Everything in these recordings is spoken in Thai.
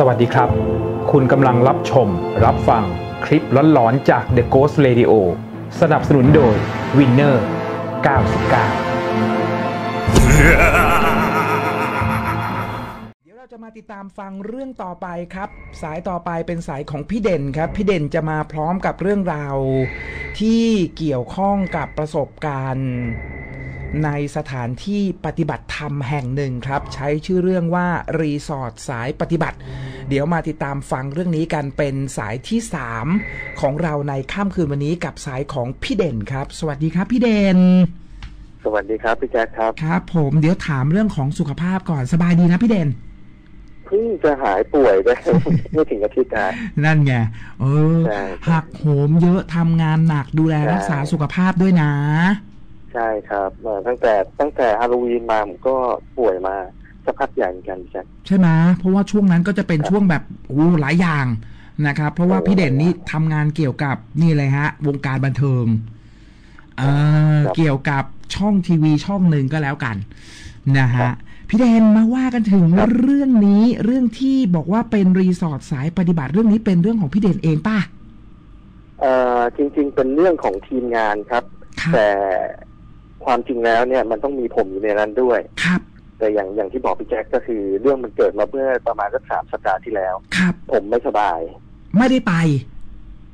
สวัสดีครับ คุณกำลังรับชม รับฟังคลิปร้อนๆจาก The Ghost Radio สนับสนุนโดย Winner 99 เดี๋ยวเราจะมาติดตามฟังเรื่องต่อไปครับ สายต่อไปเป็นสายของพี่เด่นครับ พี่เด่นจะมาพร้อมกับเรื่องราวที่เกี่ยวข้องกับประสบการณ์ ในสถานที่ปฏิบัติธรรมแห่งหนึ่งครับ ใช้ชื่อเรื่องว่ารีสอร์ทสายปฏิบัติ เดี๋ยวมาติดตามฟังเรื่องนี้กันเป็นสายที่ 3 ของเราในค่ำคืนวันนี้กับสายของพี่เด่นครับ สวัสดีครับพี่เด่น สวัสดีครับพี่แจ๊คครับครับ ผมเดี๋ยวถามเรื่องของสุขภาพก่อนสบายดีนะพี่เด่นเพิ่งจะหายป่วยได้ไม่ถึงอาทิตย์นะนั่นไงเออใช่หักโหมเยอะทำงานหนักดูแลใช่รักษาสุขภาพด้วยนะใช่ครับเอ่อตั้งแต่ตั้งแต่ฮาโลวีนมาผมก็ป่วยมาสักพักใหญ่เหมือนกันพี่แจ๊คใช่ไหมเพราะว่าช่วงนั้นก็จะเป็นช่วงแบบโอ้หลายอย่างนะครับ เพราะว่าโอ้พี่เด่นนี่ทำงานเกี่ยวกับนี่เลยฮะ วงการบันเทิงเออครับเกี่ยวกับช่องทีวีช่องหนึ่งก็แล้วกันนะครัฮะบพี่เด่นมาว่ากันถึงครับเรื่องนี้เรื่องที่บอกว่าเป็นรีสอร์ทสายปฏิบัติเรื่องนี้เป็นเรื่องของพี่เด่นเองป่ะเอ่อจริง ๆ เป็นเรื่องของทีมงานครับครับแต่ ความจริงแล้วเนี่ยมันต้องมีผมอยู่ในนั้นด้วย ครับ แต่อย่างอย่างที่บอกพี่แจ๊คก็คือเรื่องมันเกิดมาเมื่อประมาณสักสามสัปดาห์ที่แล้ว ครับ ผมไม่สบาย ไม่ได้ไป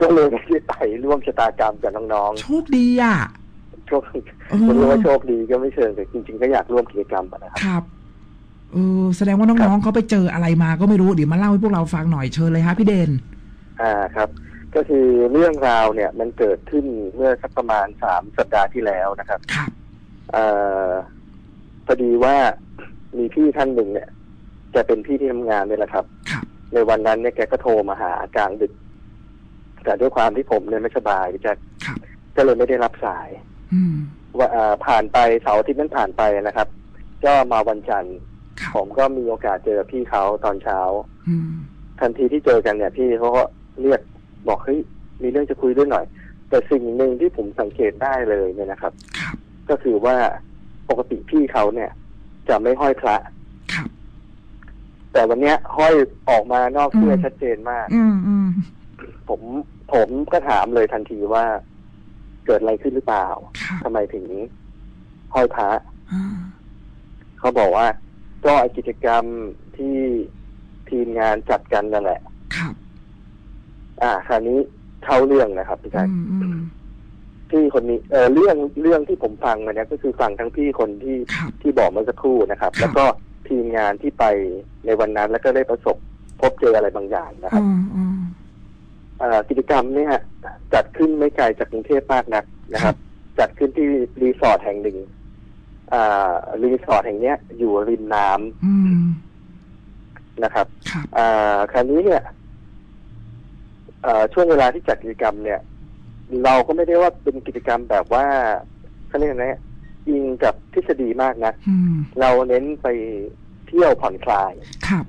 ก็เลยไม่ได้ไปร่วมชะตากรรมกับน้องโชคดีอะๆโชคเอไม่รู้อว่าโชคดีก็ไม่เชิงแต่จริง ๆ ก็อยากร่วมกิจกรรมอะนะครับ ครับเออแสดงว่าน้องๆเขาไปเจออะไรมาก็ไม่รู้เดี๋ยวมาเล่าให้พวกเราฟังหน่อยเชิญเลยฮะพี่เด่นอ่าครับ ก็คือเรื่องราวเนี่ยมันเกิดขึ้นเมื่อสักประมาณสามสัปดาห์ที่แล้วนะครับ ครับเอ่อพอดีว่ามีพี่ท่านหนึ่งเนี่ยแกเป็นพี่ที่ทำงานเนี่ยแหละครับครับ ในวันนั้นเนี่ยแกก็โทรมาหากลางดึก แต่ด้วยความที่ผมเนี่ยไม่สบายพี่แจะครับก็เลยไม่ได้รับสายอืมว่าอ่าผ่านไปเสาร์อาทิตย์นั้นผ่านไปนะครับ ก็มาวันจันทร์ครับผมก็มีโอกาสเจอพี่เขาตอนเช้าอืมทันทีที่เจอกันเนี่ย พี่เขาก็เรียกบอกเฮ้ยมีเรื่องจะคุยด้วยหน่อย แต่สิ่งหนึ่งที่ผมสังเกตได้เลยเนี่ยนะครับครับ ก็คือว่าปกติพี่เขาเนี่ย จะไม่ห้อยพระครับแต่วันเนี้ย ห้อยออกมานอกเสื้ออืมชัดเจนมากอืมอืมผมผมก็ถามเลยทันทีว่าเกิดอะไรขึ้นหรือเปล่าครับทำไมถึงห้อยพระอ่าเขาบอกว่า ก็ไอกิจกรรมที่ทีมงานจัดกันนั่นแหละครับอ่าคราวนี้เข้าเรื่องนะครับพี่อืชายมอืม พี่คนนี้เออเรื่องเรื่องที่ผมฟังมาเนี่ยก็คือฟังทั้งพี่คนที่ครับที่บอกเมื่อสักครู่นะครับ ครับ แล้วก็ทีมงานที่ไปในวันนั้นแล้วก็ได้ประสบพบเจออะไรบางอย่างนะครับ อืมอืม เอ่อกิจกรรมเนี่ยจัดขึ้นไม่ไกลจากกรุงเทพมากนักนะครับ จัดขึ้นที่รีสอร์ทแห่งหนึ่งอ่ารีสอร์ทแห่งเนี้ย อยู่ริมน้ำอืมนะครับครับอ่าคราวนี้เนี่ยเอ่อช่วงเวลาที่จัดกิจกรรมเนี่ย เราก็ไม่ได้ว่าเป็นกิจกรรมแบบว่าเขาเรียกอะไรนะอิงกับทฤษฎีมากนะอืมเราเน้นไปเที่ยวผ่อนคลายครับ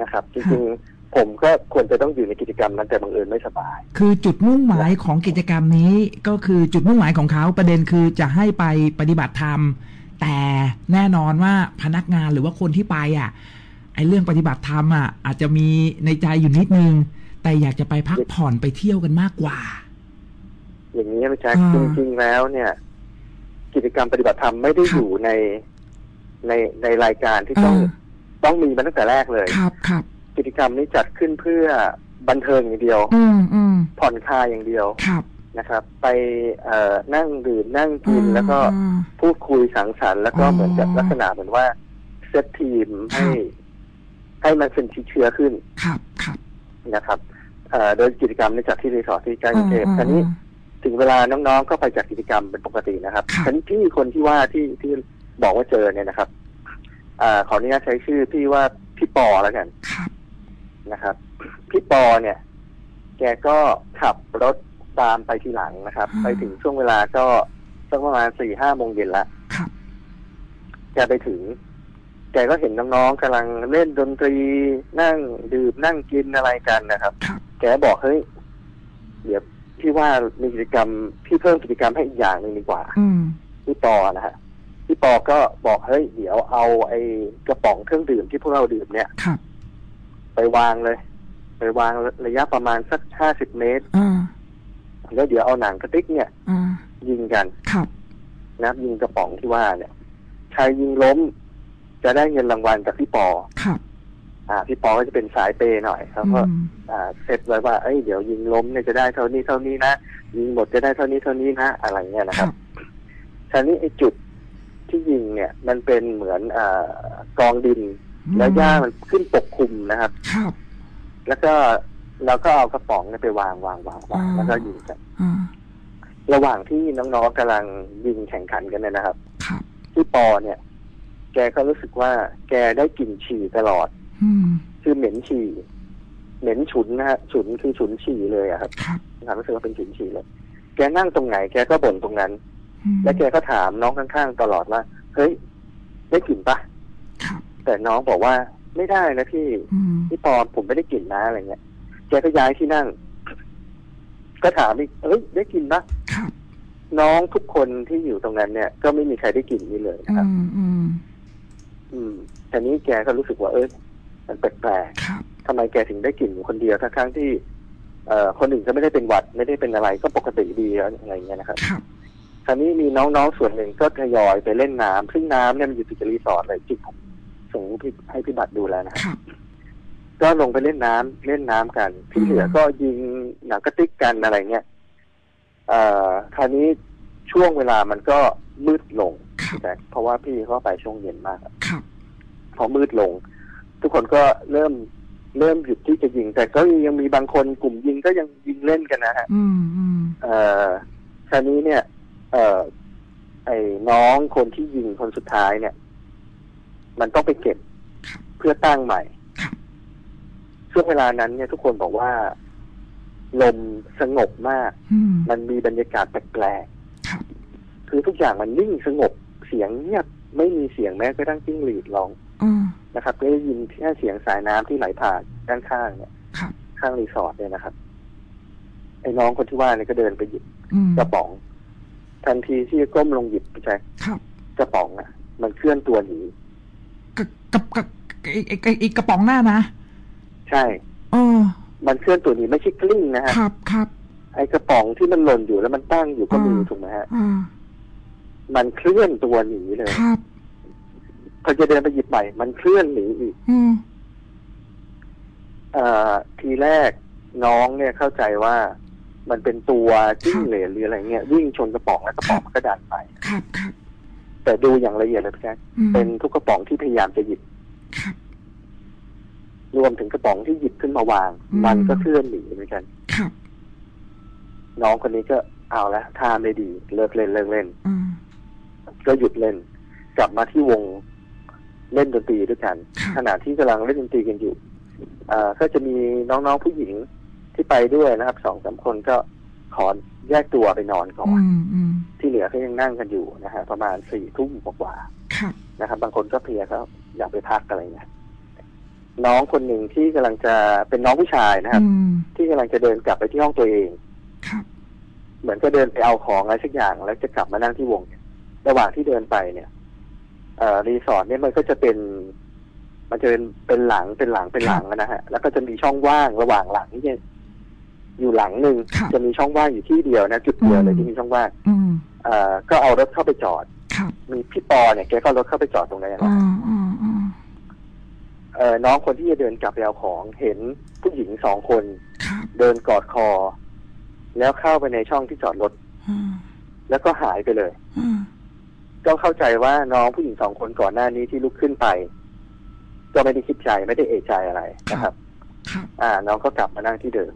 นะครับ จริงๆ ผมก็ควรจะต้องอยู่ในกิจกรรมนั้นแต่บังเอิญไม่สบาย คือจุดมุ่งหมายของกิจกรรมนี้ก็คือจุดมุ่งหมายของเขาประเด็นคือจะให้ไปปฏิบัติธรรม แต่แน่นอนว่าพนักงานหรือว่าคนที่ไปอะไอ้เรื่องปฏิบัติธรรมอะอาจจะมีในใจอยู่นิดนึง แต่อยากจะไปพักผ่อนไปเที่ยวกันมากกว่า อย่างนี้พี่แจ๊คอ่าจริงๆแล้วเนี่ย กิจกรรมปฏิบัติธรรมไม่ได้ครับอยู่ในในในรายการที่ต้องเออต้องมีมาตั้งแต่แรกเลยครับครับกิจกรรมนี้จัดขึ้นเพื่อบันเทิงอย่างเดียว อืมอืมผ่อนคลายอย่างเดียวครับนะครับ ไปเอ่อนั่งดื่มนั่งกินแล้วก็อืมพูดคุยสังสรรค์แล้วก็อ๋อเหมือนกับลักษณะเหมือนว่าเซตทีมครัให้บให้มันเป็นเชื้อขึ้น ครับครับนะครับเอ่อโดยกิจกรรมนี้จัดที่รีสอร์ทที่ใกล้กรุงเทพอืมคราวนี้อืม ถึงเวลาน้องๆก็ไปจัดกิจกรรมเป็นปกตินะครับครับคราวนี้พี่คนที่ว่าที่ที่บอกว่าเจอเนี่ยนะครับอ่าขออนุญาตใช้ชื่อพี่ว่าพี่ปอแล้วกันครับ นะครับ พี่ปอเนี่ย แกก็ขับรถตามไปทีหลังนะครับไปถึงช่วงเวลาก็สักประมาณสี่ห้าโมงเย็นละ ครับ แกไปถึง แกก็เห็นน้องๆกำลังเล่นดนตรีนั่งดื่มนั่งกินอะไรกันนะครับ ครับ แกบอกเฮ้ยเดี๋ยว พี่ว่ามีกิจกรรมพี่เพิ่มกิจกรรมให้อีกอย่างหนึ่งดีกว่าอืมพี่ปอนะฮะพี่ปอก็บอกเฮ้ยเดี๋ยวเอาไอ้กระป๋องเครื่องดื่มที่พวกเราดื่มเนี่ยครับไปไปวางเลย ไปวางระยะประมาณสักห้าสิบเมตรอ่าแล้วเดี๋ยวเอาหนังกระติกเนี่ยอ่ายิงกันครับนะครับยิงกระป๋องที่ว่าเนี่ยใครยิงล้ม จะได้เงินรางวัลจากพี่ปอครับ อ่าพี่ปอก็จะเป็นสายเปย์หน่อยเขาก็อืมอ่าเซตไว้ว่าเอ้ยเดี๋ยวยิงล้มเนี่ยจะได้เท่านี้เท่านี้นะยิงหมดจะได้เท่านี้เท่านี้นะอะไรเงี้ยนะคครัรับบคราวนี้ไอ้จุดที่ยิงเนี่ยมันเป็นเหมือนอ่ากองดิน แล้วหญ้ามันขึ้นปกคลุมนะครับครับแล้วก็เราก็เอากระป๋องเนี่ยไปวางวางวางวางอ่าแล้วก็ยิงกันอ่าระหว่างที่น้องๆกำลังยิงแข่งขันกันเนี่ยนะครับครับที่ปอเนี่ย แกก็รู้สึกว่าแกได้กลิ่นฉี่ตลอดอืม คือเหม็นฉี่ เหม็นฉุนนะฮะฉุนคือฉุนฉี่เลยอะครับครับความรู้สึกว่าเป็นฉุนฉี่เลย แกนั่งตรงไหนแกก็บ่นตรงนั้นอืมและแกก็ถามน้องข้างๆตลอดว่าเฮ้ยได้กลิ่นปะครับแต่น้องบอกว่าไม่ได้นะพี่อืมพี่ปอผมไม่ได้กลิ่นนะอะไรเงี้ยแกก็ย้ายที่นั่ง ก็ถามอีกเฮ้ยได้กลิ่นปะครับน้องทุกคนที่อยู่ตรงนั้นเนี่ย ก็ไม่มีใครได้กลิ่นนี้เลยนะอืครับมอืมอืมแต่นี้แกก็รู้สึกว่าเออ มันแปลกครับๆทำไมแกถึงได้กลิ่นอยู่คนเดียวทั้งๆที่เอ่อคนอื่นก็ไม่ได้เป็นหวัดไม่ได้เป็นอะไรก็ปกติดีอะไรอย่างเงี้ยนะครับครับคราวนี้มีน้องๆส่วนหนึ่งก็ทยอยไปเล่นน้ำซึ่งน้ำเนี่ยมันอยู่ติดกับรีสอร์ทเลยจิผมส่งรูปให้ให้พี่บัตรดูแล้วนะครับครับก็ลงไปเล่นน้ำเล่นน้ำกัน ที่เหลือก็ยิงหนังกระติกกันอะไรเงี้ยเอ่อคราวนี้ช่วงเวลามันก็มืดลงครับแต่เพราะว่าพี่เขาไปช่วงเย็นมากอะครับพอมืดลง ทุกคนก็เริ่มเริ่มหยุดที่จะยิง แต่ก็ยังมีบางคนกลุ่มยิงก็ยังยิงเล่นกันนะฮะอืมอืมเอ่อคราวนี้เนี่ย เอ่อไอ้น้องคนที่ยิงคนสุดท้ายเนี่ย มันต้องไปเก็บเพื่อตั้งใหม่ครับช่วงเวลานั้นเนี่ยทุกคนบอกว่าลมสงบมากอืมมันมีบรรยากาศแปลกครับๆคือทุกอย่างมันนิ่งสงบเสียงเงียบไม่มีเสียงแม้กระทั่งจิ้งหรีดร้องอืม นะครับก็ได้ยินแค่เสียงสายน้ำที่ไหลผ่านด้านข้างเนี่ยครับข้างรีสอร์ทเนี่ยนะครับไอ้น้องคนที่ว่าเนี่ยก็เดินไปหยิบอืมกระป๋อง ทันทีที่ก้มลงหยิบไปใช่ครับกระป๋องอะ มันเคลื่อนตัวหนีกับกับกับไอ้ไอ้ไอ้ไอ้กระป๋องหน้านะใช่เออ มันเคลื่อนตัวหนีไม่ใช่กลิ้งนะฮะครับครับไอ้กระป๋องที่มันหล่นอยู่แล้วมันตั้งอยู่ก็มีอ่าถูกไหมฮะอ่ามันเคลื่อนตัวหนีเลยครับ พอจะเดินไปหยิบใหม่ มันเคลื่อนหนีอีกอืมเอ่อทีแรกน้องเนี่ยเข้าใจว่า มันเป็นตัวจิ้งเหลนหรืออะไรเงี้ยวิ่งชนกระป๋องแล้วกระป๋องมันก็ดันไป ครับครับแต่ดูอย่างละเอียดเลยพี่แจ๊คอืมเป็นทุกกระป๋องที่พยายามจะหยิบ ครับ รวมถึงกระป๋องที่หยิบขึ้นมาวาง อืม มันก็เคลื่อนหนีเหมือนกัน ครับน้องคนนี้ก็เอาละท่าไม่ดี เลิกเล่นเลิกเล่น อืมก็หยุดเล่น กลับมาที่วง เล่นดนตรีด้วยกันครับขณะที่กำลังเล่นดนตรีกันอยู่อ่าก็จะมีน้องๆผู้หญิงที่ไปด้วยนะครับสองสามคนก็ขอแยกตัวไปนอนก่อนอืมอืมที่เหลือก็ยังนั่งกันอยู่นะฮะประมาณสี่ทุ่มกว่าครับๆนะครับ บางคนก็เพลียก็อยากไปพักอะไรเงี้ยน้องคนหนึ่งที่กำลังจะเป็นน้องผู้ชายนะครับอืมที่กำลังจะเดินกลับไปที่ห้องตัวเองครับเหมือนก็เดินไปเอาของอะไรสักอย่างแล้วจะกลับมานั่งที่วงเนี่ยระหว่างที่เดินไปเนี่ยเอ่อ รีสอร์ทเนี่ยมันก็จะเป็น มันจะเป็นเป็นหลังเป็นหลังเป็นหลังนะฮะ แล้วก็จะมีช่องว่างระหว่างหลังที่อยู่หลังหนึ่งครับจะมีช่องว่างอยู่ที่เดียวนะจุดเดียวเลยที่มีช่องว่างอืมเอ่อก็เอารถเข้าไปจอดครับมีพี่ปอเนี่ยแกก็เอารถเข้าไปจอดตรงนั้นนะอ่าอ่าอ่าเอ่อน้องคนที่จะเดินกลับไปเอาของเห็นผู้หญิงสองคนครับเดินกอดคอ แล้วเข้าไปในช่องที่จอดรถอ่าแล้วก็หายไปเลยอ่า ก็เข้าใจว่าน้องผู้หญิงสองคนก่อนหน้านี้ที่ลุกขึ้นไป ก็ไม่ได้คิดใจไม่ได้เอะใจอะไรนะครับครับอ่า น้องก็กลับมานั่งที่เดิม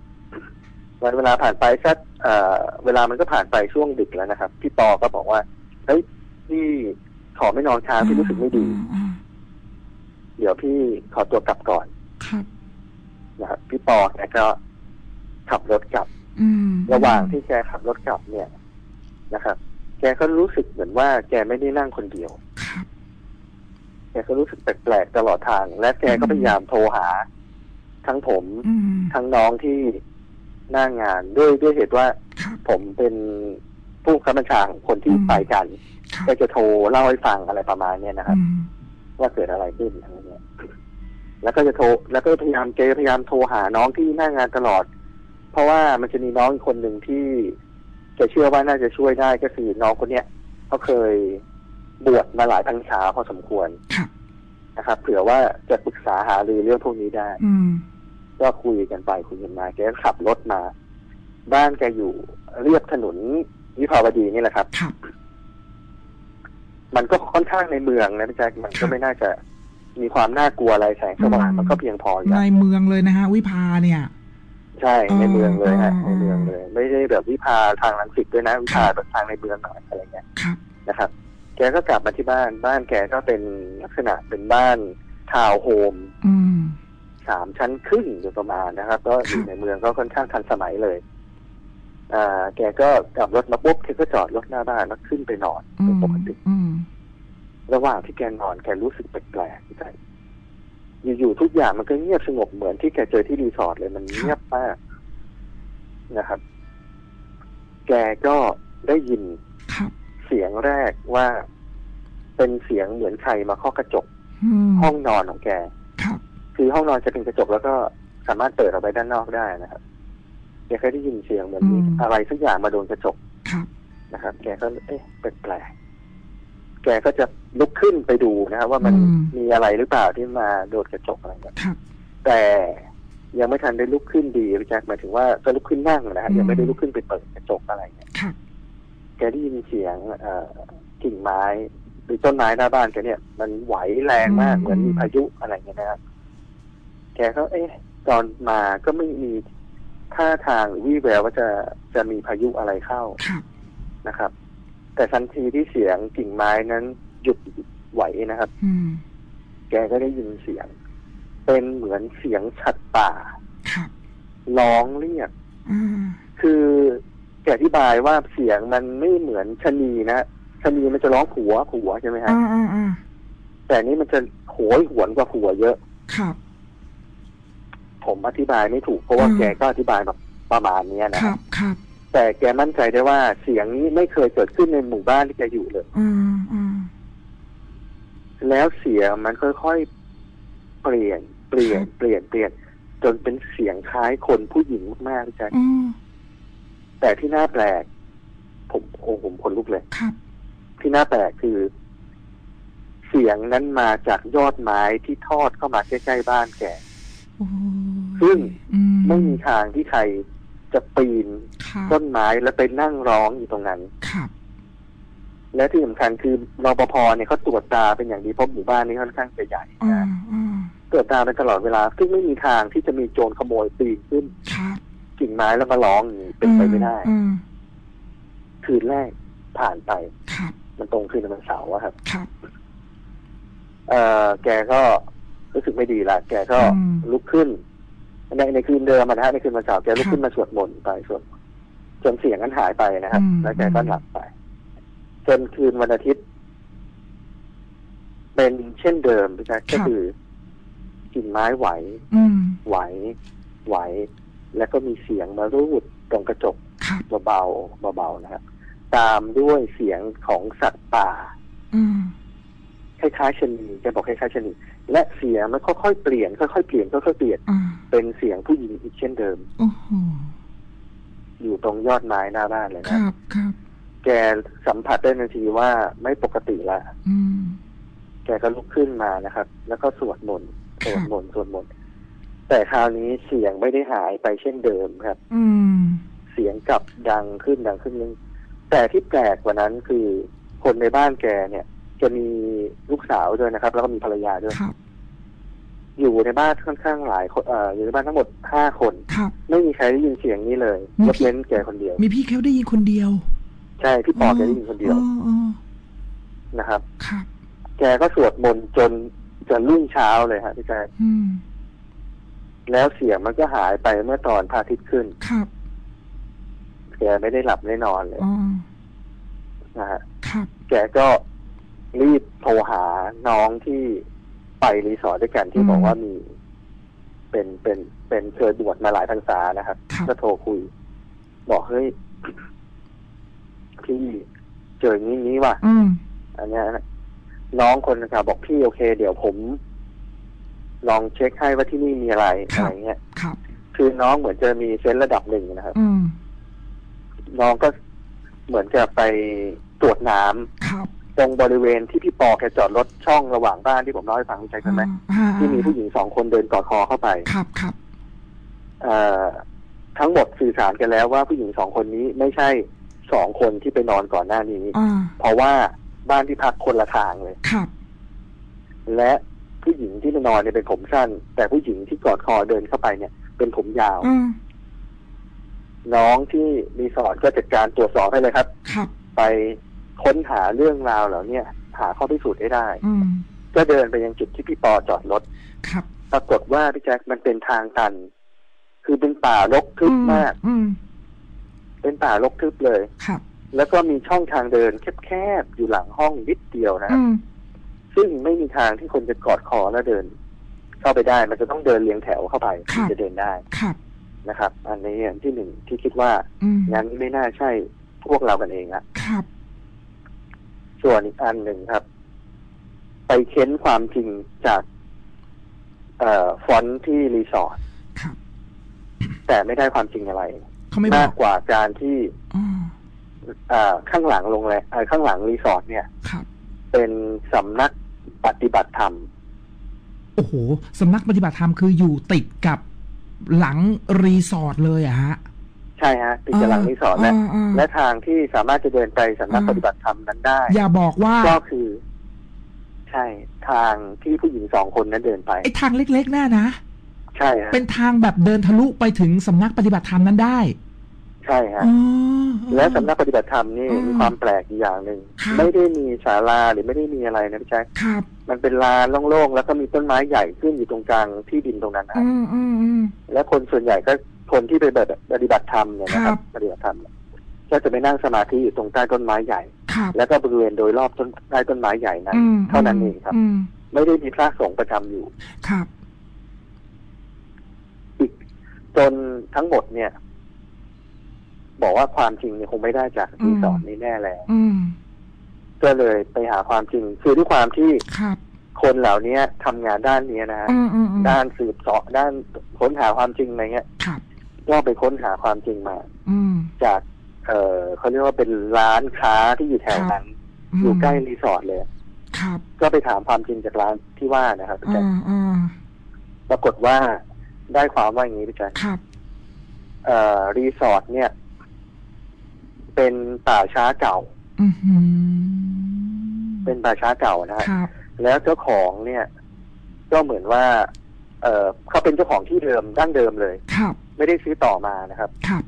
วันเวลาผ่านไปสักเอ่อเวลามันก็ผ่านไปช่วงดึกแล้วนะครับ พี่ปอก็บอกว่าเฮ้ยพี่ขอไม่นอนค้างพี่รู้สึกไม่ดีอ่าเดี๋ยวพี่ขอตัวกลับก่อนครับนะครับพี่ปอแกก็ขับรถกลับอืมระหว่างที่แกขับรถกลับเนี่ยนะครับแกก็รู้สึกเหมือนว่าแกไม่ได้นั่งคนเดียวครับแกก็รู้สึกแปลกๆตลอดทาง และแกก็พยายามโทรหา ทั้งผมอืมทั้งน้องที่หน้างานด้วยด้วยเหตุว่าครับผมเป็นผู้ข้าบัญชาของคนที่อืมไปกันครับก็จะโทรเล่าให้ฟังอะไรประมาณเนี้ยนะครับอืมว่าเกิดอะไรขึ้นอะไรเงี้ยแล้วก็จะโทร แล้วก็พยายามแกพยายามโทรหาน้องที่หน้างานตลอด เพราะว่ามันจะมีน้องอีกคนหนึ่งที่ แกเชื่อว่าน่าจะช่วยได้ก็คือน้องคนเนี้ยเขาเคยบวชมาหลายพรรษาพอสมควรครับนะครับเผื่อว่าจะปรึกษาหารือเรื่องพวกนี้ได้อืมก็คุยกันไปคุยกันมาแกก็ขับรถมา บ้านแกอยู่เรียบถนนวิภาวดีนี่แหละครับครับมันก็ค่อนข้างในเมืองนะพี่แจ๊คมันครัก็บไม่น่าจะมีความน่ากลัวอะไรแสงสว่างอืมมันก็เพียงพออยู่ในแล้วเมืองเลยนะฮะ วิภาเนี่ย ใช่อ๋อในเมืองเลยฮะอ๋อในเมืองเลย ไม่ได้แบบวิภาทางลังสิตด้วยนะวิภาครับแบบทางในเมืองหน่อยอะไรเงี้ยครับนะครับ แกก็กลับมาที่บ้านบ้านแกก็เป็นลักษณะเป็นบ้านทาวน์โฮมอืมสามชั้นครึ่งโดยประมาณนะครับ ก็อยู่ในเมืองก็ค่อนข้างทันสมัยเลย อ่า แกก็กลับรถมาปุ๊บแกก็จอดรถหน้าบ้านแล้วขึ้นไปนอนอืเป็นมปกติอืมระหว่างที่แกนอนแกรู้สึกแปลกๆพี่ใจ อยู่ๆทุกอย่างมันก็เงียบสงบเหมือนที่แกเจอที่รีสอร์ทเลยมันเงียบมากนะครับ แกก็ได้ยินครับเสียงแรกว่าเป็นเสียงเหมือนใครมาเคาะกระจกอืมห้องนอนของแกครับคือห้องนอนจะเป็นกระจกแล้วก็สามารถเปิดออกไปด้านนอกได้นะครับแกเคยได้ยินเสียงเหมือนมีอะไรสักอย่างมาโดนกระจกครับนะครับ แกก็ เอ๊ะแปลกๆแกก็จะ ลุกขึ้นไปดูนะครับว่ามันมีอะไรหรือเปล่าที่มาโดนกระจกอะไรแบบครับ แต่ยังไม่ทันได้ลุกขึ้นดีพี่แจ็คหมายถึงว่าจะลุกขึ้นนั่งนะฮะยังไม่ได้ลุกขึ้นไปเปิดกระจกอะไรเนี่ยครับ แกได้ยินเสียงเอ่อกิ่งไม้ หรือต้นไม้หน้าบ้านแกเนี่ย มันไหวแรงมากเหมือนมีพายุอะไรเงี้ยนะครับแกก็เอ๊ะตอนมาก็ไม่มีท่าทางหรือวี่แววว่าจะจะมีพายุอะไรเข้า ครับ นะครับ แต่ทันทีที่เสียงกิ่งไม้นั้น หยุดไหวนะครับอืมแกก็ได้ยินเสียง เป็นเหมือนเสียงฉัดป่าครับร้องเรียกอ่าคือแกอธิบายว่าเสียงมันไม่เหมือนชะนีนะชะนีมันจะร้องผัวผัวใช่ไหมฮะอ่าอ่าอ่าแต่นี่มันจะโหยหวนกว่าผัวเยอะ ครับ ผมอธิบายไม่ถูกเพราะว่าอืมแกก็อธิบายแบบประมาณเนี้ยนะครับครับ แต่แกมั่นใจได้ว่าเสียงนี้ไม่เคยเกิดขึ้นในหมู่บ้านที่แกอยู่เลยอ่าอ่า แล้วเสียงมันค่อยๆเปลี่ยน เปลี่ยน เปลี่ยน เปลี่ยน จนเป็นเสียงคล้ายคนผู้หญิงมากๆพี่แจ๊คอ๋อแต่ที่น่าแปลก ผมโอ้ผมคนลุกเลยครับที่น่าแปลกคือ เสียงนั้นมาจากยอดไม้ที่ทอดเข้ามาใกล้ๆบ้านแกโอ้ซึ่งอืไม่มีทางที่ใครจะปีนครับต้นไม้แล้วไปนั่งร้องอยู่ตรงนั้นครับ และที่สำคัญคือรปภเนี่ยเขาตรวจตาเป็นอย่างดีเพราะหมู่บ้านนี้ค่อนข้างจะใหญ่อ่านะอ่าตรวจตาเป็นตลอดเวลา ซึ่งไม่มีทางที่จะมีโจรขโมยปีนขึ้นครับกิ่งไม้แล้วมาร้องอย่างนี้เป็นไปไม่ได้อืมคืนแรกผ่านไปครับมันตรงคืนวันเสาร์อะครับครับเอ่อแกก็รู้สึกไม่ดีละแกก็อืมลุกขึ้น ในในคืนเดิมอะนะฮะในคืนวันเสาร์แกลุกครับขึ้นมาสวดมนต์ไปสวดมนต์จนเสียงนั้นหายไปนะครับอืมแล้วแกก็หลับไป จนคืนวันอาทิตย์ เป็นเช่นเดิมพี่แจ๊คก็คือกิ่งไม้ไหวอืมไหว ไหว แล้วก็มีเสียงมารูดตรงกระจกครับเบาๆเบาๆนะครับตามด้วยเสียงของสัตว์ป่าอืมคล้ายๆชะนีแกบอกคล้ายๆชะนีและเสียงมันค่อยๆเปลี่ยนค่อยๆเปลี่ยนค่อยๆเปลี่ยนอ่าเป็นเสียงผู้หญิงอีกเช่นเดิมโอ้โหอยู่ตรงยอดไม้หน้าบ้านเลยคนะรับครับ แกสัมผัสได้ทันทีว่าไม่ปกติละอืมแกก็ลุกขึ้นมานะครับ แล้วก็สวดมนต์สค่ะวดมนต์สวดมนต์แต่คราวนี้เสียงไม่ได้หายไปเช่นเดิมครับ อืม เสียงกลับดังขึ้นดังขึ้นนึงแต่ที่แปลกกว่านั้นคือคนในบ้านแกเนี่ย จะมีลูกสาวด้วยนะครับ แล้วก็มีภรรยาด้วยครับอยู่ในบ้านค่อนข้างหลายคนเอ่ออยู่ในบ้านทั้งหมดห้าคนครับไม่มีใครได้ยินเสียงนี้เลยมียกพี่เว้นแกคนเดียว มีพี่แค่ได้ยินคนเดียว ใช่พี่ปอแกได้ยินคนเดียวอ๋ออ๋อนะครับครับแกก็สวดมนต์จนจนรุ่งเช้าเลยฮะพี่แจ๊คอืมแล้วเสียงมันก็หายไปเมื่อตอนพระอาทิตย์ขึ้นครับแกไม่ได้หลับไม่นอนเลยอ๋อนะฮะครับแกก็รีบโทรหาน้องที่ไปรีสอร์ทด้วยกันที่อืมบอกว่ามี เป็นเป็นเป็นเคยบวชมาหลายพรรษานะครับครับก็โทรคุย บอกเฮ้ย พี่เจออย่างนี้นี้ว่ะอืมอันเนี้ยนะน้องคนนะครับบอกพี่โอเค เดี๋ยวผม ลองเช็คให้ว่าที่นี่มีอะไรครัอะบไรเงี้ยครับคือน้องเหมือนจะมีเซนส์ระดับหนึ่งนะครับอืมน้องก็เหมือนจะไปตรวจน้ำครับตรงบริเวณที่พี่ปอแกจอดรถช่องระหว่างบ้านที่ผมเล่าให้ฟังคุณแจ็คใช่ไหมอ่าที่มีผู้หญิงสองคนเดินกอดคอเข้าไปครับครับเอ่อทั้งหมดสื่อสารกันแล้วว่าผู้หญิงสองคนนี้ไม่ใช่ สองคนที่ไปนอนก่อนหน้านี้อ่าเพราะว่าบ้านที่พักคนละทางเลยครับและผู้หญิงที่ไปนอนเนี่ยเป็นผมสั้น แต่ผู้หญิงที่กอดคอเดินเข้าไปเนี่ย เป็นผมยาวอืมน้องที่รีสอร์ทก็จัดการตรวจสอบให้เลยครับครับไปค้นหาเรื่องราวเหล่าเนี้ยหาข้อพิสูจน์ให้ได้อืมก็เดินไปยังจุดที่พี่ปอจอดรถครับปรากฏว่าพี่แจ็คมันเป็นทางตัน คือเป็นป่ารกทึบมากอืม เป็นป่ารกทึบเลยครับ แล้วก็มีช่องทางเดินแคบๆอยู่หลังห้องนิดเดียวนะอืมซึ่งไม่มีทางที่คนจะกอดคอแล้วเดิน เข้าไปได้มันจะต้องเดินเรียงแถวเข้าไปถึงจะเดินได้ครับนะครับ อันนี้อันที่หนึ่งที่คิดว่าอืมงั้นไม่น่าใช่พวกเรากันเองอะครับส่วนอีกอันหนึ่งครับ ไปเค้นความจริงจาก เอ่อ front ที่รีสอร์ทครับแต่ไม่ได้ความจริงอะไร เขาไม่บอกมากกว่าการที่อ๋อเอ่อข้างหลังโรงแรมเอ่อข้างหลังรีสอร์ทเนี่ย ครับ เป็นสำนักปฏิบัติธรรม โอ้โหสำนักปฏิบัติธรรมคืออยู่ติดกับหลังรีสอร์ทเลยอะฮะใช่ฮะติดกับหลังรีสอร์ทและอ่าและทางที่สามารถจะเดินไปสำนักอ่าปฏิบัติธรรมนั้นได้ อย่าบอกว่า ก็คือ ใช่ ทางที่ผู้หญิงสองคนนั้นเดินไป ไอ้ทางเล็กๆน่านะ ใช่ฮะเป็นทางแบบเดินทะลุไปถึงสำนักปฏิบัติธรรมนั้นได้ ใช่ฮะ อ๋อ และสำนักปฏิบัติธรรมนี่อืมมีความแปลกอีกอย่างหนึ่งครับไม่ได้มีศาลาหรือไม่ได้มีอะไรนะพี่แจ๊คครับ มันเป็นลานโล่งๆแล้วก็มีต้นไม้ใหญ่ขึ้นอยู่ตรงกลางที่ดินตรงนั้นนะอืมอืมอืม และคนส่วนใหญ่ก็คนที่ไปปฏิบัติธรรมเนี่ยนะคครัรับ บปฏิบัติธรรมเนี่ยก็จะไปนั่งสมาธิอยู่ตรงใต้ต้นไม้ใหญ่ ครับแล้วก็บริเวณโดยรอบต้นใต้ต้นไม้ใหญ่นั้น อืมเท่านั้นเองครับ อืมไม่ได้มีพระสงฆ์ประจำอยู่ ครับอีกจนทั้งหมดเนี่ย บอกว่าความจริงเนี่ยคงไม่ได้จากรีสอร์ทนี้แน่แล้วอืมก็เลยไปหาความจริง คือด้วยความที่ครับคนเหล่านี้ทำงานด้านนี้นะฮะอืมอืมอืมด้านสืบเสาะด้านค้นหาความจริงอะไรเงี้ยครับก็ไปค้นหาความจริงมาอืมจาก เอ่อเขาเรียกว่าเป็นร้านค้าที่อยู่แถวนั้นมอยู่ใกล้รีสอร์ทเลยครับก็ไปถามความจริงจากร้านที่ว่านะครับพี่แจ๊อ่าคอ่าปรากฏว่าได้ความว่าอย่างนี้พี่แจ๊คครับเอ่อรีสอร์ทเนี่ย เป็นป่าช้าเก่า อือหือเป็นป่าช้าเก่านะฮะครับแล้วเจ้าของเนี่ย ก็เหมือนว่า เออเขาเป็นเจ้าของที่เดิมดั้งเดิมเลย ครับไม่ได้ซื้อต่อมานะครับ ครับ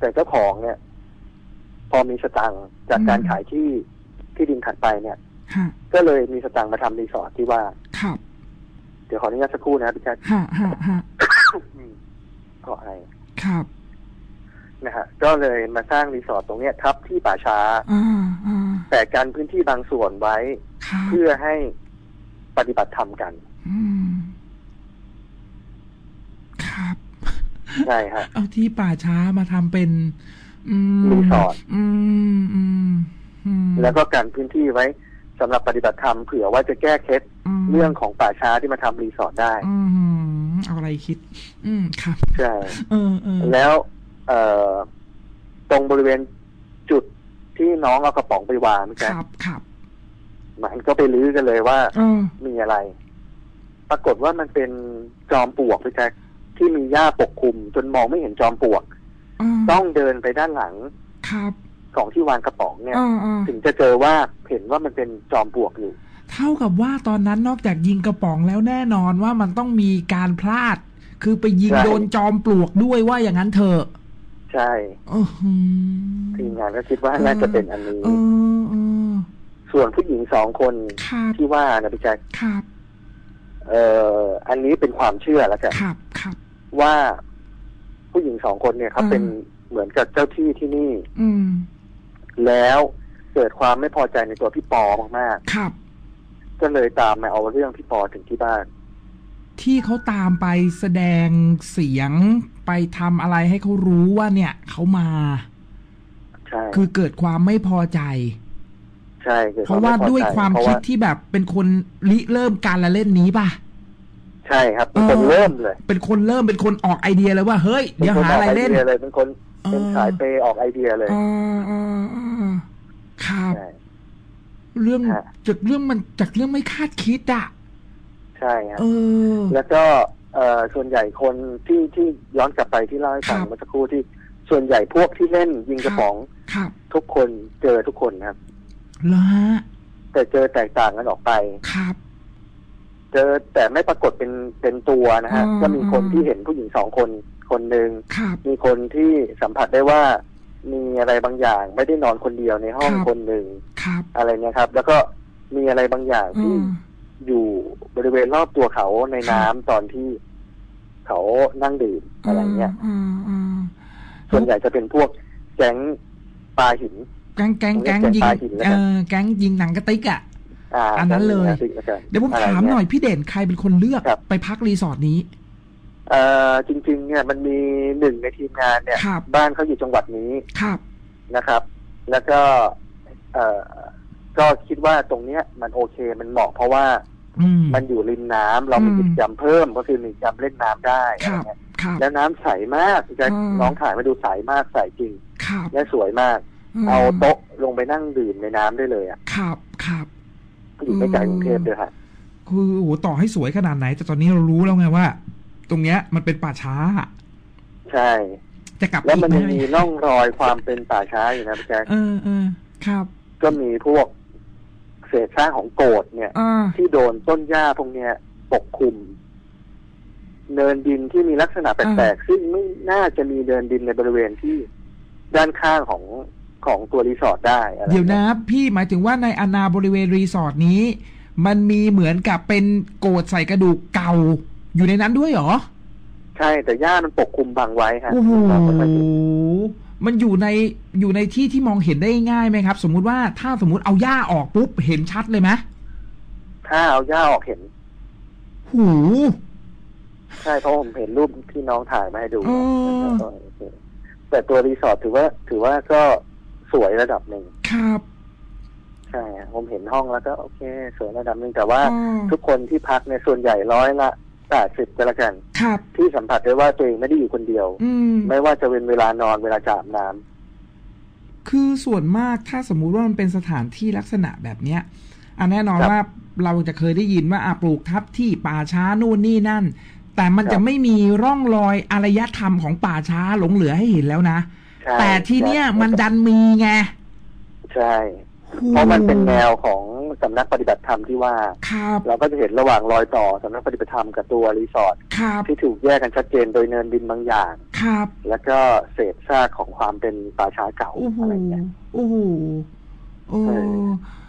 แต่เจ้าของเนี่ย พอมีสตังค์จากการอืมขายที่ที่ดินถัดไปเนี่ย ฮะก็เลยมีสตังค์มาทำรีสอร์ทที่ว่า ครับเดี๋ยวขออนุญาตสักครู่นะครับพี่แจ๊คฮะฮะฮะอืมขอให้ครับ นะฮะก็เลยมาสร้างรีสอร์ทตรงเนี้ยทับที่ป่าช้าอ่าอ่าแต่กันพื้นที่บางส่วนไว้ครับเพื่อให้ปฏิบัติธรรมกันอืมครับใช่ฮะเอาที่ป่าช้ามาทำเป็นอืมรีสอร์ทอืมอืมอืมแล้วก็กันพื้นที่ไว้สำหรับปฏิบัติธรรมเผื่อว่าจะแก้เคล็ดมเรื่องของป่าช้าที่มาทำรีสอร์ทได้อืมเอาอะไรคิด อืมครับใช่เออเออแล้ว เอ่อตรงบริเวณจุดที่น้องเอากระป๋องไปวางนะคจ๊ะรับครับมันก็ไปลื้อกันเลยว่าเออมีอะไร ปรากฏว่ามันเป็นจอมปลวกพี่แจ๊คที่มีหญ้าปกคลุม จนมองไม่เห็นจอมปลวก เออต้องเดินไปด้านหลังครับของที่วางกระป๋องเนี่ย เออเออถึงจะเจอว่าเห็นว่ามันเป็นจอมปลวกอยู่ เท่ากับว่าตอนนั้นนอกจากยิงกระป๋องแล้วแน่นอนว่ามันต้องมีการพลาด คือไปยิงใช่ โดนจอมปลวกด้วยว่าอย่างนั้นเถอะ ใช่เออหือทีมงานก็คิดว่าน่าจะเป็นอันนี้ เออเออ ส่วนผู้หญิงสองคนครับ ที่ว่านะพี่แจ๊คครับเอ่ออันนี้เป็นความเชื่อแล้วกันครับครับ ว่าผู้หญิงสองคนเนี่ยเขาอืม เป็นเหมือนกับเจ้าที่ที่นี่ อืมแล้วเกิดความไม่พอใจในตัวพี่ปอมากครับ ๆ ก็เลยตามมาเอาเรื่องพี่ปอถึงที่บ้าน ที่เขาตามไปแสดงเสียง ไปทำอะไรให้เขารู้ว่าเนี่ยเขามาใช่คือเกิดความไม่พอใจ ใช่กิดเพราะว่าไม่พอใจด้วยความเพราะคิดที่แบบเป็นคนริเริ่มการละเล่นนี้ป่ะใใช่ครับเป็นคนเริ่มเลย เป็นคนเริ่มเป็นคนออกไอเดียเลยว่าเฮ้ยเป็นเดี๋ยวคนหาอออะไรกไอเล่นเดียเลยเป็นคนเป็นเออสายเปย์ออกไอเดียเลยอ่าอ่าอ่าครับใช่เรื่องฮะจากเรื่องมันจากเรื่องไม่คาดคิดอะ ใช่ครับเออแล้วก็ เอ่อส่วนใหญ่คนที่ที่ย้อนกลับไปที่เล่าให้ฟังครับ เมื่อสักครู่ที่ส่วนใหญ่พวกที่เล่นยิงกระป๋องครับทุกคนเจอทุกคนครับ เหรอฮะแต่เจอแตกต่างกันออกไป ครับ เจอแต่ไม่ปรากฏเป็นเป็นตัวนะฮะ อืม ก็มีคนที่เห็นผู้หญิงสองคนคนหนึ่งครับ มีคนที่สัมผัสได้ว่ามีอะไรบางอย่างไม่ได้นอนคนเดียวในห้องครับ คนหนึ่งครับ อะไรเนี่ยครับ แล้วก็มีอะไรบางอย่างอืที่ม อยู่บริเวณรอบตัวเขาในน้ำตอนที่เขานั่งดื่มอะไรเงี้ยอืมอืมส่วนใหญ่จะเป็นพวกแก๊งปลาหิน แก๊งแก๊งแก๊งผมเรียิยงกแก๊งปลาหินแล้วเอกันอแก๊งยิงหนังกระติกอะอ่าอันนั้นเลยแก๊งปาหินแล้วกันเดี๋ยวผมะไรถามเงี้หน่อยพี่เด่นใครเป็นคนเลือกครับไปพักรีสอร์ทนี้เอ่อจริง ๆ เนี่ยมันมีหนึ่งในทีมงานเนี่ยครับบ้านเขาอยู่จังหวัดนี้ครับนะครับ แล้วก็ เอ่อก็คิดว่าตรงเนี้ยมันโอเคมันเหมาะเพราะว่าอื มมันอยู่ริมน้ำเรามีอืมกิจกรรมเพิ่มก็คือมีกิจกรรมเล่นน้ำได้คอะไรรับเงี้ยครับแล้วน้ำใสมากจะอืมน้องถ่ายมาดูใสมากใสจริงครับและสวยมากมเอาโต๊ะลงไปนั่งดื่มในน้ำได้เลยอะครับครับอยู่ไม่ไกลอืมกรุงเทพเลยค่ะคือโอ้โหต่อให้สวยขนาดไหน แต่ตอนนี้เรารู้แล้วไงว่า ตรงเนี้ยมันเป็นป่าช้า ใช่จะกลับแล้วมันอียังกไหมีร่องรอยความเป็นป่าช้าอยู่นะพี่แจ๊คเออเออครับ ก็มีพวก เศษซากของโกศเนี่ย อ่าที่โดนต้นหญ้าพวกเนี้ยปกคลุม เนินดินที่มีลักษณะแปลกๆซึ่งไม่น่าจะมีเนินดินในบริเวณที่ด้านข้างของของตัวรีสอร์ทได้อะไรเดี๋ยวนะ พี่หมายถึงว่าในอนาบริเวณรีสอร์ทนี้ มันมีเหมือนกับเป็นโกดใส่กระดูกเก่า อยู่ในนั้นด้วยเหรอ ใช่แต่หญ้ามันปกคลุมบังไว้ฮะโอ้โหมองไม่ค่อยเห็น มันอยู่ในอยู่ในที่ที่มองเห็นได้ง่ายไหมครับ สมมุติว่าถ้าสมมุติเอาหญ้าออกปุ๊บเห็นชัดเลยไหมถ้าเอาหญ้าออกเห็น หูใช่เพราะผมเห็นรูปที่น้องถ่ายมาให้ดูอ๋อแต่ตัวรีสอร์ทถือว่า ถือว่าก็สวยระดับหนึ่งครับใช่ฮะผมเห็นห้องแล้วก็โอเค สวยระดับหนึ่งแต่ว่าอ๋อทุกคนที่พักในยส่วนใหญ่ร้อยละ แปดสิบก็แล้วกัน ครับ ที่สัมผัสได้ว่าตัวเองไม่ได้อยู่คนเดียว อืม ไม่ว่าจะเป็นเวลานอนเวลาจะอาบน้ำ คือส่วนมากถ้าสมมุติว่ามันเป็นสถานที่ลักษณะแบบเนี้ยอันแน่นอนครับว่าเราจะเคยได้ยินว่าอะปลูกทับที่ป่าช้านู่นนี่นั่น แต่มันครับ จะไม่มีร่องรอยอารยธรรมของป่าช้าหลงเหลือให้เห็นแล้วนะ ใช่แต่ที่เนี้ยมันดันมีไง ใช่ เพราะมันเป็นแนวของสำนักปฏิบัติธรรมที่ว่าครับเราก็จะเห็นระหว่างรอยต่อสำนักปฏิบัติธรรมกับตัวรีสอร์ทครับที่ถูกแยกกันชัดเจนโดยเนินดินบางอย่างครับ แล้วก็เศษซากของความเป็นป่าช้าเก่าโอ้โหอะไรเงี้ยโอ้โหโอ้เออ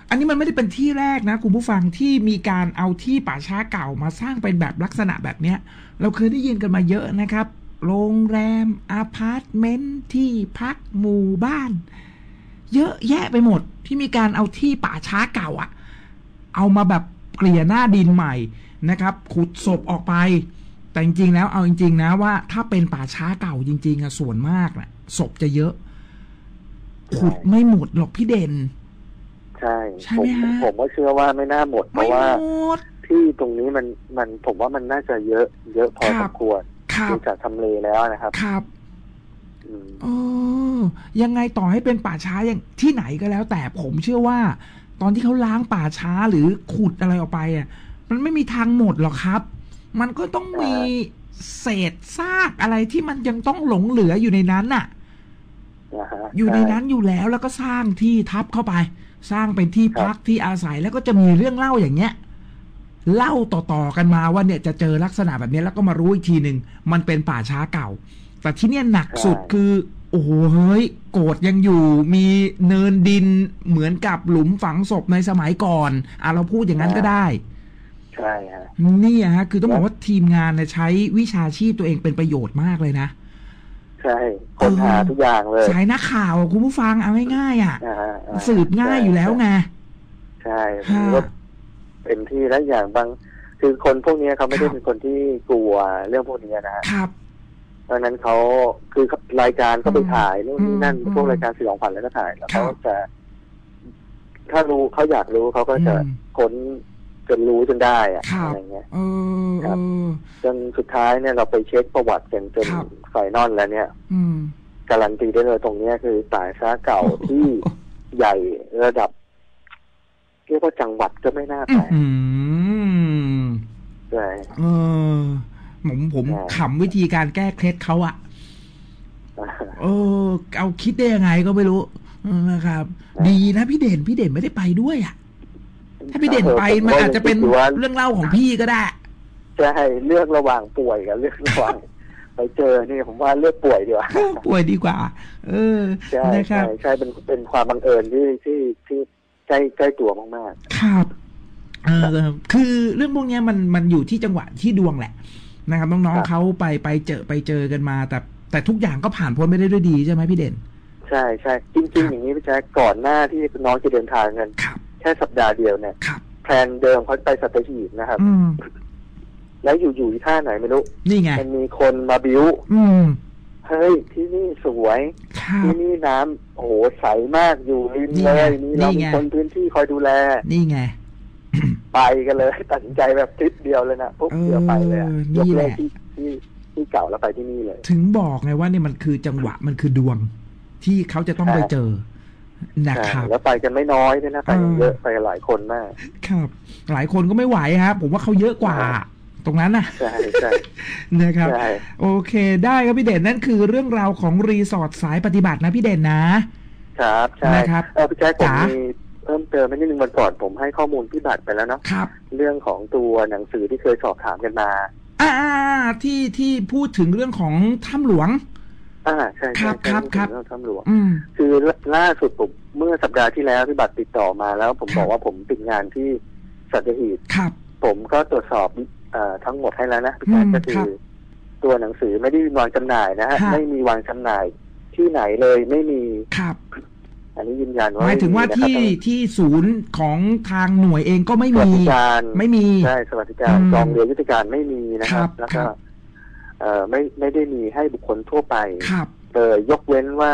อันนี้มันไม่ได้เป็นที่แรกนะคุณผู้ฟังที่มีการเอาที่ป่าช้าเก่ามาสร้างเป็นแบบลักษณะแบบเนี้ย เราเคยได้ยินกันมาเยอะนะครับ โรงแรมอาพาร์ตเมนต์ที่พักหมู่บ้าน เยอะแยะไปหมดที่มีการเอาที่ป่าช้าเก่าอะเอามาแบบเกลี่ยหน้าดินใหม่นะครับ ขุดศพออกไป แต่จริงๆแล้วเอาจริง ๆ นะว่าถ้าเป็นป่าช้าเก่าจริง ๆอะส่วนมากน่ะศพจะเยอะ ขุดไม่หมดหรอกพี่เด่น ใช่ใช่ผไหมมฮะผมก็เชื่อว่าไม่น่าหมดเพไม่ราะหว่ามดที่ตรงนี้มันมันผมว่ามันน่าจะเยอะ เยอะพอคสรับมควรครับดูจากทำเลแล้วนะครับ ครับอืมเอ อ ยังไงต่อให้เป็นป่าช้าอย่างที่ไหนก็แล้ว แต่ผมเชื่อว่า ตอนที่เขาล้างป่าช้าหรือขุดอะไรออกไปอะ มันไม่มีทางหมดหรอกครับ มันก็ต้องมีเศษซากอะไรที่มันยังต้องหลงเหลืออยู่ในนั้นน่ะนะฮะอยู่ในช่นั้นอยู่แล้วแล้วก็สร้างที่ทับเข้าไป สร้างเป็นที่พักที่อาศัยแล้วก็จะมีเรื่องเล่าอย่างเงี้ยเล่าต่อๆกันมาว่าเนี่ยจะเจอลักษณะแบบนี้แล้วก็มารู้อีกทีหนึ่งมันเป็นป่าช้าเก่า แต่ที่เนี่ยหนักสุดคือ โอ้โหเฮ้ยโกดยังอยู่มีเนินดินเหมือนกับหลุมฝังศพในสมัยก่อนอะเราพูดอย่างนั้นก็ได้ ใช่ฮะนี่อะฮะ คือต้องบอกว่าทีมงานเนี่ยใช้วิชาชีพตัวเองเป็นประโยชน์มากเลยนะ ใช่ค้นหาทุกอย่างเลยสายนักข่าวอะคุณผู้ฟังเอาง่ายๆอะนะฮะอ่าสืบง่ายอยู่แล้วไงใช่ฮะก็เป็นที่และอย่างบางคือคนพวกนี้เขาไม่ได้ครับเป็นคนที่กลัวเรื่องพวกนี้นะฮะครับเพ ราะฉะนั้นเขาคือรายการก็ไปอืมถ่ายนู่นนี่นั่นอืมพวกรายการสื่อของขวัญแล้วก็ถ่ายแล้วครัเขาบจะ ถ้ารู้เขาอยากรู้เขาก็จะอืมค้นจนรู้จนได้อะครับอะไรเงี้ยเออครัเอบอจนสุดท้ายเนี่ยเราไปเช็คประวัติกันจนครับ final แล้วเนี่ยอืมการันตีได้เลยตรงเนี้ยคือป่าช้าเก่าที่ใหญ่ระดับเรียกว่าจังหวัดก็ไม่น่าอืแปลกมใช่เออ ผมผมใช่ขำวิธีการแก้เคล็ดเขาอะเออ เอาคิดได้ยังไงก็ไม่รู้นะครับ ดีนะพี่เด่นพี่เด่นไม่ได้ไปด้วยอะถ้าพี่เด่นไปมันอาจจะเป็นผมว่าเรื่องเล่าของพี่ก็ได้ใช่เลือกระหว่างป่วยกับเลือกระหว่างไปเจอนี่ผมว่าเลือกป่วยดีกว่าป่วยดีกว่า เออใช่นะคใช่รับใช่เป็นเป็นความบังเอิญที่ที่ที่ใกล้ใกล้ตัวมากครับเออคือเรื่องพวกเนี้ยมันมันอยู่ที่จังหวะที่ดวงแหละ นะครับน้องครับๆเขาไปไปเจอไปเจอกันมา แต่แต่ทุกอย่างก็ผ่านพ้นไปได้ด้วยดีใช่ไหมพี่เด่นๆใช่ใช่จริง ๆ อย่างนี้พี่แจ๊คก่อนหน้าที่น้องจะเดินทางกันครับแค่สัปดาห์เดียวเนี่ยครับแพลนเดิมเขาไปสัตหีบนะครับอืมแล้วอยู่ๆที่ท่าไหนไม่รู้นี่ไงมันมีคนมาบิ้วอืมเฮ้ยที่นี่สวยครับที่นี่น้ำโอ้โหใสมากอยู่ริมนี่เลไงยนี่เรานี่มีไงคนพื้นที่คอยดูแล นี่ไง ไปกันเลย ตัดสินใจแบบทริปเดียวเลยนะปุ๊บเออเดียวไปเลยอะนี่ยกแหเลิละกที่ที่ที่เก่าแล้วไปที่นี่เลย ถึงบอกไงว่าเนี่ยมันคือจังหวะมันคือดวง ที่เขาจะต้องไปเจอนะครับใช่แล้วไปกันไม่น้อยด้วยนะไปกันเออเยอะไปกันหลายคนมาก ครับ หลายคนก็ไม่ไหวครับผมว่าเขาเยอะกว่าตรงนั้นนะใช่ใช่นะครับใช่โอเค ได้ครับพี่เด่นนั่นคือเรื่องราวของรีสอร์ทสายปฏิบัตินะพี่เด่นนะครับใช่นะครับเออพี่แจ๊คผมจ๋ามีมี เพิ่มเติมนิดนึงวันก่อนผมให้ข้อมูลพี่บัตรไปแล้วเนาะครับ เรื่องของตัวหนังสือที่เคยสอบถามกันมา อ่าๆที่ที่พูดถึงเรื่องของถ้ำหลวง อ่าใช่ครัใช่บใช่ครับครับเรื่องทำหลวง อืมคือล่าสุดผมเมื่อสัปดาห์ที่แล้วพี่บัตรติดต่อมาแล้ว ผมครับบอกว่าผมติดงานที่สัตหีบครับ ผมก็ตรวจสอบเอ่อทั้งหมดให้แล้วนะพี่แจ๊คอืมก็คืครัอบตัวหนังสือไม่ได้วางจำหน่ายนะฮะครับไม่มีวางจำหน่ายที่ไหนเลยไม่มีครับ อันนี้ยืนยันหว่ามายถึงว่าไนะครับที่ที่ศูนย์ของทางหน่วยเองก็ไม่สวัสมีดิการไม่มีใช่สวัสดิการอืมกองเรือยุทธการไม่มีนะครัครับบแล้วคก็รับเอ่อไม่ไม่ได้มีให้บุคคลทั่วไปครับเลยยกเว้นว่า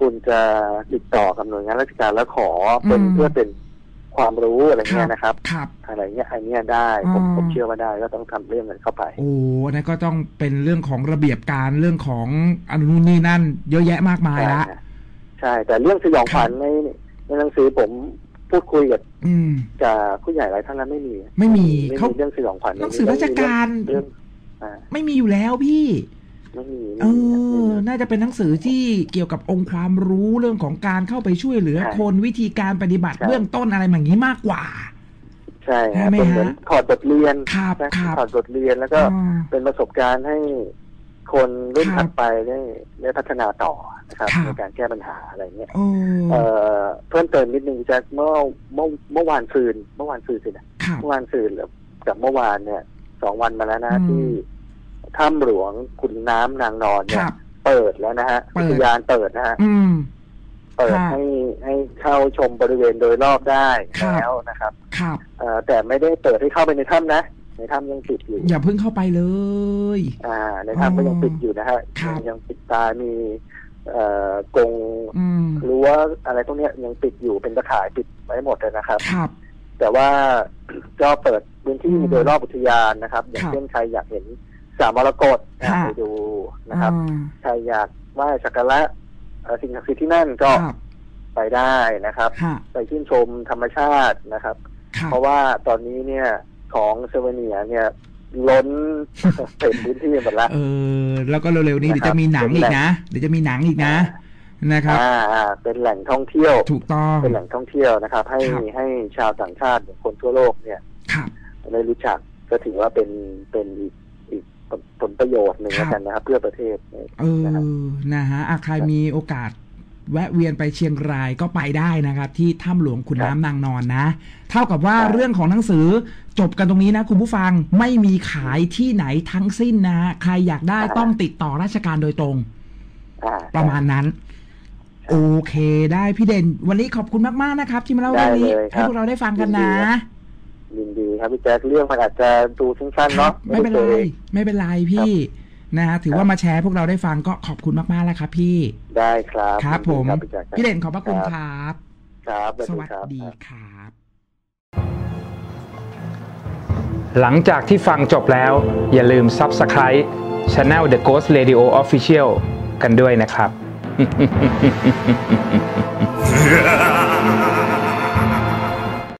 คุณจะติดต่อกับหน่วยงานราชการแล้วขอเป็นอืมเพื่อเป็นความรู้อะไรเงี้ยนะครับครับอะไรเงี้ยอันเนี้ยได้ผมอืมผมเชื่อว่าได้ก็ต้องทำเรื่องนั้นเข้าไป โอ้อันนั้นก็ต้องเป็นเรื่องของระเบียบการเรื่องของอนุนนี่นั่น เยอะแยะมากมายใช่ละฮะ ใช่ แต่เรื่องสยองขวัญในในหนังสือผมพูดคุยกับอืม กับผู้ใหญ่หลายท่านแล้วไม่มีไม่มีไม่เขา มีเรื่องสยองขวัญหนังสือราชการเรื่องอ่าไม่มีอยู่แล้วพี่ ไม่มีเอไม่มีอน่าจะเป็นหนังสือที่เกี่ยวกับองค์ความรู้เรื่องของการเข้าไปช่วยเหลือใช่คนวิธีการปฏิบัติใช่ เบื้องต้นอะไรแบบนี้มากกว่า ใช่ใช่ฮะไหมเป็นเหมือนฮะถอดบทเรียนครับนะครับ ถอดบทเรียนแล้วก็อ่าเป็นประสบการณ์ให้ คนรุ่นครับถัดไปได้ได้พัฒนาต่อนะครับครับในการแก้ปัญหาอะไรเงี้ยโอ้เอ่อเพิ่มเติมนิดนึงแจ็คเมื่อเมื่อเมื่อวานซืนเมื่อวานซืนสินะครับเมื่อวานซืนกับเมื่อวานเนี่ยสองวันมาแล้วนะอืมที่ถ้ำหลวงขุนน้ำนางนอนคเนี่ยรับเปิดแล้วนะฮะเปิดอุทยานเปิดนะฮะอืมเปิดครับให้ให้เข้าชมบริเวณโดยรอบได้ครับแล้วนะครับครับเอ่อแต่ไม่ได้เปิดให้เข้าไปในถ้ำนะ ในถ้ำยังปิดอยู่ อย่าเพิ่งเข้าไปเลย อ่า ในถ้ำก็ยังปิดอยู่นะฮะครับ ยังปิดตามี เอ่อกรงอืมรั้วอะไรพวกเนี้ยยังปิดอยู่เป็นตะข่ายปิดไว้หมดเลยนะครับ ครับ แต่ว่า ก็เปิดพื้นที่อืมโดยรอบอุทยานนะครับ อย่างครับเช่นใครอยากเห็นสามมรกตนะค่ะ ไปดูนะครับ อ่าใครอยากไหว้สักการะเอ่อสิ่งศักดิ์สิทธิ์ที่นั่นก็ครับไปได้นะครับ ฮะไปชื่นชมธรรมชาตินะครับ ครับเพราะว่าตอนนี้เนี่ย ของเซเวเนียเนี่ย ล้นเต็มพื้นที่หมดแล้วเออ แล้วก็เร็วๆนี้นะครับเดี๋ยวจะมีหนังอีกนะเดี๋ยวจะมีหนังอีกนะนะครับอ่าอ่าเป็นแหล่งท่องเที่ยวถูกต้องเป็นแหล่งท่องเที่ยวนะครับ ให้ครับให้ชาวต่างชาติคนทั่วโลกเนี่ยครับได้รู้จักก็ถือว่าเป็นเป็นอีกอีกผลประโยชน์หนึ่งครับแล้วกันนะครับ เพื่อประเทศเออนะฮะอะใครมีโอกาส แวะเวียนไปเชียงรายก็ไปได้นะครับ ที่ถ้ำหลวงขุนน้ำนางนอนนะ เท่ากับว่าครับเรื่องของหนังสือจบกันตรงนี้นะคุณผู้ฟังไม่มีขายที่ไหนทั้งสิ้นนะ ใครอยากได้ต้องติดต่อราชการโดยตรงอ่าประมาณนั้น โอเคได้พี่เด่น วันนี้ขอบคุณมากๆนะครับ ที่มาเล่าเรื่องนี้ได้เลยครับให้พวกเราได้ฟังกันนะยินดีครับพี่แจ๊คเรื่องมันอาจจะดูสั้นๆครัเนาะบไม่เป็นไรด้คยไม่เป็นไรพี่ นะฮะถือว่ามาแชร์พวกเราได้ฟังก็ขอบคุณมากๆแล้วครับพี่ได้ครับครับผมยินดีพี่แจ๊คพี่เด่นขอบพระคุณครับ ครับสวัสครับดีครับ หลังจากที่ฟังจบแล้ว อย่าลืม Subscribe Channel The Ghost Radio Official กันด้วยนะครับ